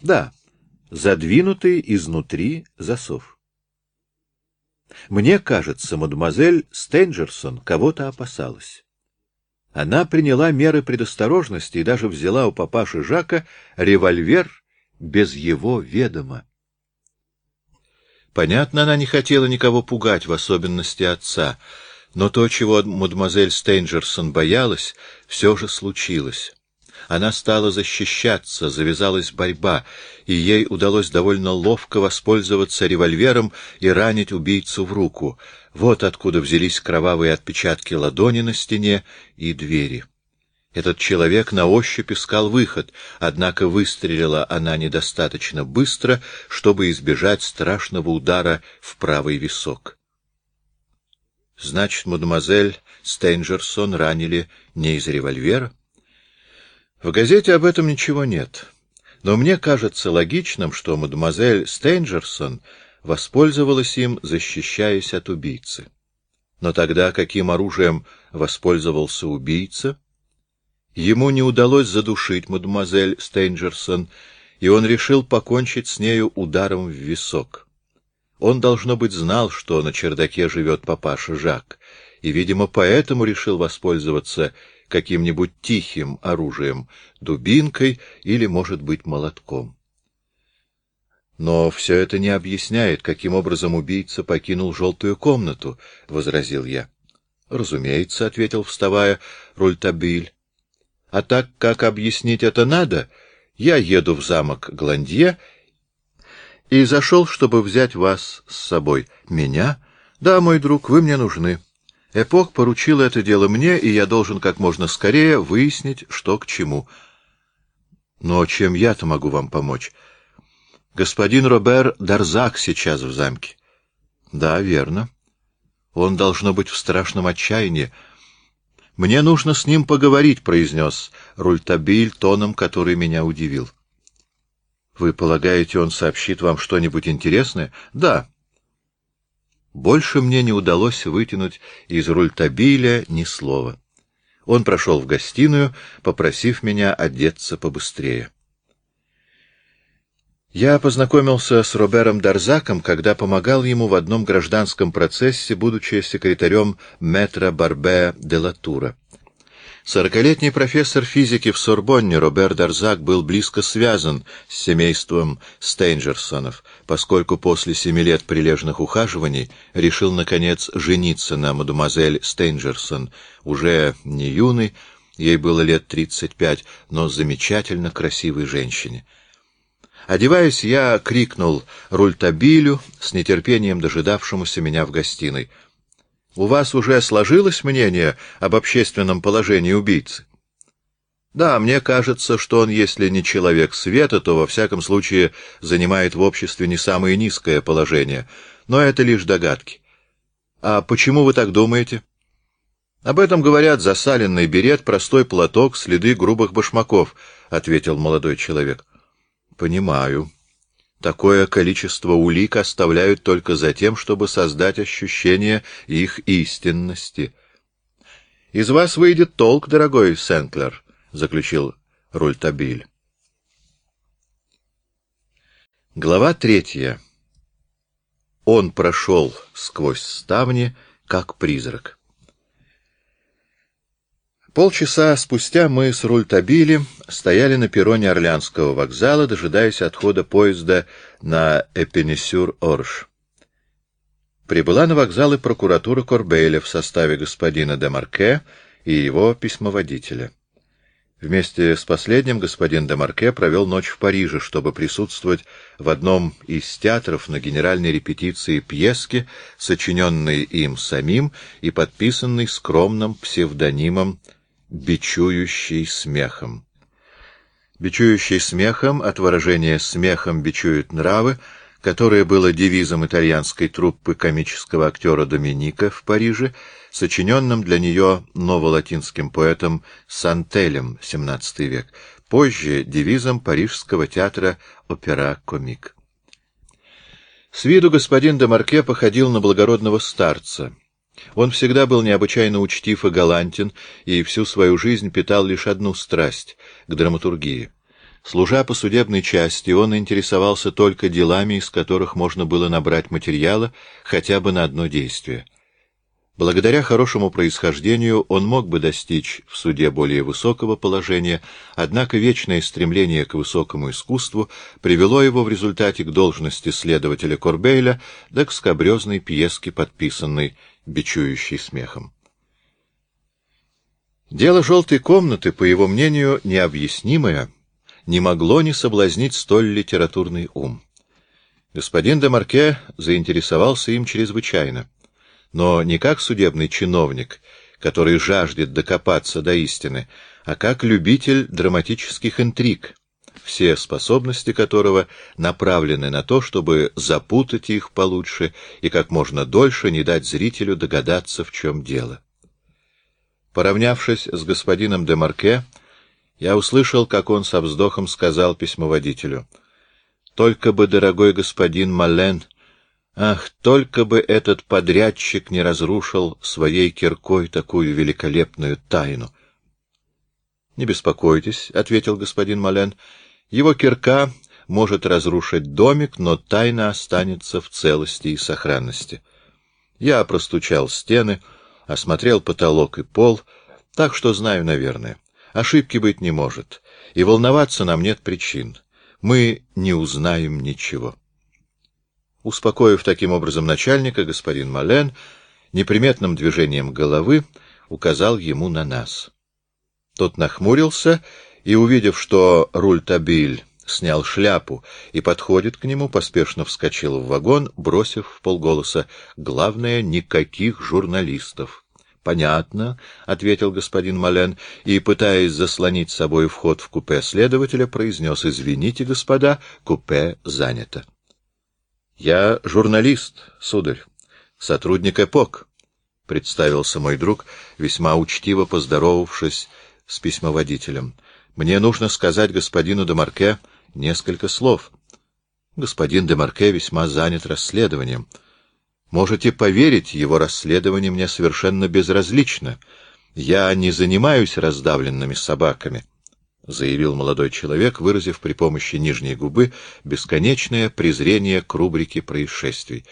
Да, задвинутый изнутри засов. Мне кажется, мадемуазель Стенджерсон кого-то опасалась. Она приняла меры предосторожности и даже взяла у папаши Жака револьвер без его ведома. Понятно, она не хотела никого пугать, в особенности отца, но то, чего мадемуазель Стейнджерсон боялась, все же случилось. Она стала защищаться, завязалась борьба, и ей удалось довольно ловко воспользоваться револьвером и ранить убийцу в руку. Вот откуда взялись кровавые отпечатки ладони на стене и двери. Этот человек на ощупь искал выход, однако выстрелила она недостаточно быстро, чтобы избежать страшного удара в правый висок. Значит, мадемуазель Стейнджерсон ранили не из револьвера? В газете об этом ничего нет. Но мне кажется логичным, что мадемуазель Стейнджерсон воспользовалась им, защищаясь от убийцы. Но тогда каким оружием воспользовался убийца? Ему не удалось задушить мадемуазель Стейнджерсон, и он решил покончить с нею ударом в висок. Он, должно быть, знал, что на чердаке живет папаша Жак, и, видимо, поэтому решил воспользоваться каким-нибудь тихим оружием, дубинкой или, может быть, молотком. Но все это не объясняет, каким образом убийца покинул желтую комнату, — возразил я. — Разумеется, — ответил, вставая, Рультабиль. А так как объяснить это надо, я еду в замок Гландье и зашел, чтобы взять вас с собой. Меня? Да, мой друг, вы мне нужны. Эпох поручил это дело мне, и я должен как можно скорее выяснить, что к чему. Но чем я-то могу вам помочь? Господин Робер Дарзак сейчас в замке. Да, верно. Он должно быть в страшном отчаянии. «Мне нужно с ним поговорить», — произнес Рультабиль тоном, который меня удивил. «Вы полагаете, он сообщит вам что-нибудь интересное?» «Да». Больше мне не удалось вытянуть из Рультабиля ни слова. Он прошел в гостиную, попросив меня одеться побыстрее. Я познакомился с Робером Дарзаком, когда помогал ему в одном гражданском процессе, будучи секретарем метра Барбе де Латура. Сорокалетний профессор физики в Сорбонне Робер Дарзак был близко связан с семейством Стейнджерсонов, поскольку после семи лет прилежных ухаживаний решил, наконец, жениться на мадемуазель Стейнджерсон, уже не юной, ей было лет тридцать пять, но замечательно красивой женщине. Одеваясь, я крикнул Рультабилю, с нетерпением дожидавшемуся меня в гостиной. — У вас уже сложилось мнение об общественном положении убийцы? — Да, мне кажется, что он, если не человек света, то, во всяком случае, занимает в обществе не самое низкое положение. Но это лишь догадки. — А почему вы так думаете? — Об этом говорят засаленный берет, простой платок, следы грубых башмаков, — ответил молодой человек. Понимаю. Такое количество улик оставляют только за тем, чтобы создать ощущение их истинности. — Из вас выйдет толк, дорогой Сенклер, — заключил Рультабиль. Глава третья. Он прошел сквозь ставни, как призрак. Полчаса спустя мы с Рультабили стояли на перроне Орлянского вокзала, дожидаясь отхода поезда на Эпенесюр-Орш. Прибыла на вокзал и прокуратура Корбейля в составе господина де Марке и его письмоводителя. Вместе с последним господин де Марке провел ночь в Париже, чтобы присутствовать в одном из театров на генеральной репетиции пьески, сочиненной им самим и подписанной скромным псевдонимом бичующий смехом. Бичующий смехом от выражения «смехом бичуют нравы», которое было девизом итальянской труппы комического актера Доминика в Париже, сочиненным для нее новолатинским поэтом Сантелем XVII век, позже девизом парижского театра «Опера-комик». С виду господин де Марке походил на благородного старца, он всегда был необычайно учтив и галантен, и всю свою жизнь питал лишь одну страсть — к драматургии. Служа по судебной части, он интересовался только делами, из которых можно было набрать материала хотя бы на одно действие. Благодаря хорошему происхождению он мог бы достичь в суде более высокого положения, однако вечное стремление к высокому искусству привело его в результате к должности следователя Корбейля да к скобрезной пьеске, подписанной бичующей смехом. Дело «желтой комнаты», по его мнению, необъяснимое — не могло не соблазнить столь литературный ум. Господин де Марке заинтересовался им чрезвычайно, но не как судебный чиновник, который жаждет докопаться до истины, а как любитель драматических интриг, все способности которого направлены на то, чтобы запутать их получше и как можно дольше не дать зрителю догадаться, в чем дело. Поравнявшись с господином де Марке, я услышал, как он со вздохом сказал письмоводителю. «Только бы, дорогой господин Мален, ах, только бы этот подрядчик не разрушил своей киркой такую великолепную тайну!» «Не беспокойтесь», — ответил господин Мален, — «его кирка может разрушить домик, но тайна останется в целости и сохранности. Я простучал стены, осмотрел потолок и пол, так что знаю, наверное». Ошибки быть не может, и волноваться нам нет причин. Мы не узнаем ничего. Успокоив таким образом начальника, господин Мален неприметным движением головы указал ему на нас. Тот нахмурился и, увидев, что Рультабиль снял шляпу и подходит к нему, поспешно вскочил в вагон, бросив в полголоса «Главное, никаких журналистов». — Понятно, — ответил господин Мален, и, пытаясь заслонить собой вход в купе следователя, произнес «Извините, господа, купе занято». — Я журналист, сударь, сотрудник «Эпок», — представился мой друг, весьма учтиво поздоровавшись с письмоводителем. — Мне нужно сказать господину Демарке несколько слов. Господин Демарке весьма занят расследованием. — Можете поверить, его расследование мне совершенно безразлично. Я не занимаюсь раздавленными собаками, — заявил молодой человек, выразив при помощи нижней губы бесконечное презрение к рубрике происшествий.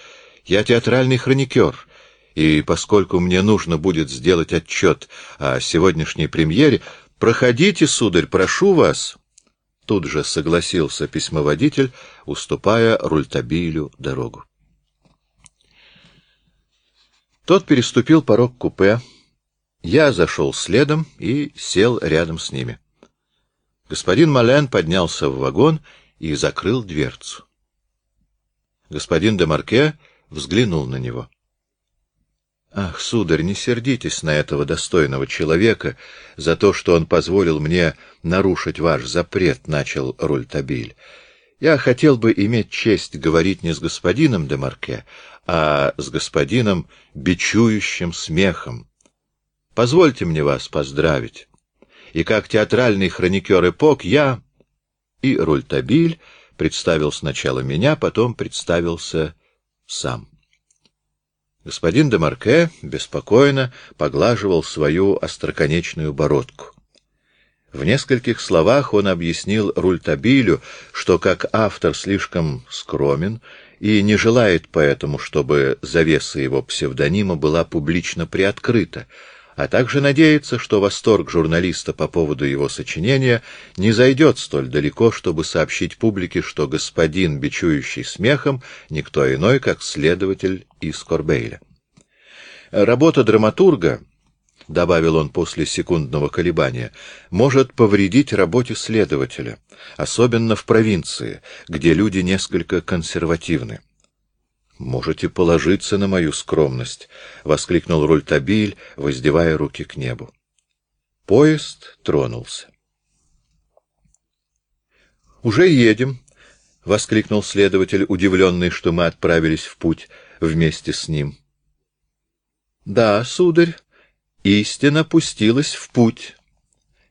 Я театральный хроникер, и поскольку мне нужно будет сделать отчет о сегодняшней премьере, проходите, сударь, прошу вас. Тут же согласился письмоводитель, уступая Рультабилю дорогу. Тот переступил порог купе. Я зашел следом и сел рядом с ними. Господин Мален поднялся в вагон и закрыл дверцу. Господин де Марке взглянул на него. — Ах, сударь, не сердитесь на этого достойного человека за то, что он позволил мне нарушить ваш запрет, — начал Рультабиль. Я хотел бы иметь честь говорить не с господином де Марке, а с господином бичующим смехом. Позвольте мне вас поздравить. И как театральный хроникер эпок я и Рультабиль представил сначала меня, потом представился сам. Господин де Марке беспокойно поглаживал свою остроконечную бородку. В нескольких словах он объяснил Рультабилю, что как автор слишком скромен и не желает поэтому, чтобы завеса его псевдонима была публично приоткрыта, а также надеется, что восторг журналиста по поводу его сочинения не зайдет столь далеко, чтобы сообщить публике, что господин, бичующий смехом, никто иной, как следователь из Корбейля. Работа драматурга — добавил он после секундного колебания, — может повредить работе следователя, особенно в провинции, где люди несколько консервативны. — Можете положиться на мою скромность, — воскликнул Рультабиль, воздевая руки к небу. Поезд тронулся. — Уже едем, — воскликнул следователь, удивленный, что мы отправились в путь вместе с ним. — Да, сударь, истина пустилась в путь.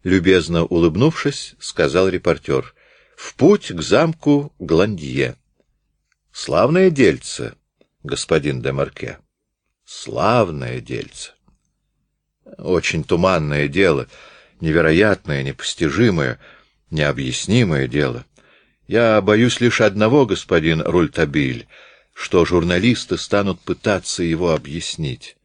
Любезно улыбнувшись, сказал репортер. В путь к замку Гландье. Славное дельце, господин де Марке. Славное дельце. Очень туманное дело, невероятное, непостижимое. необъяснимое дело. Я боюсь лишь одного, господин Рультабиль, что журналисты станут пытаться его объяснить.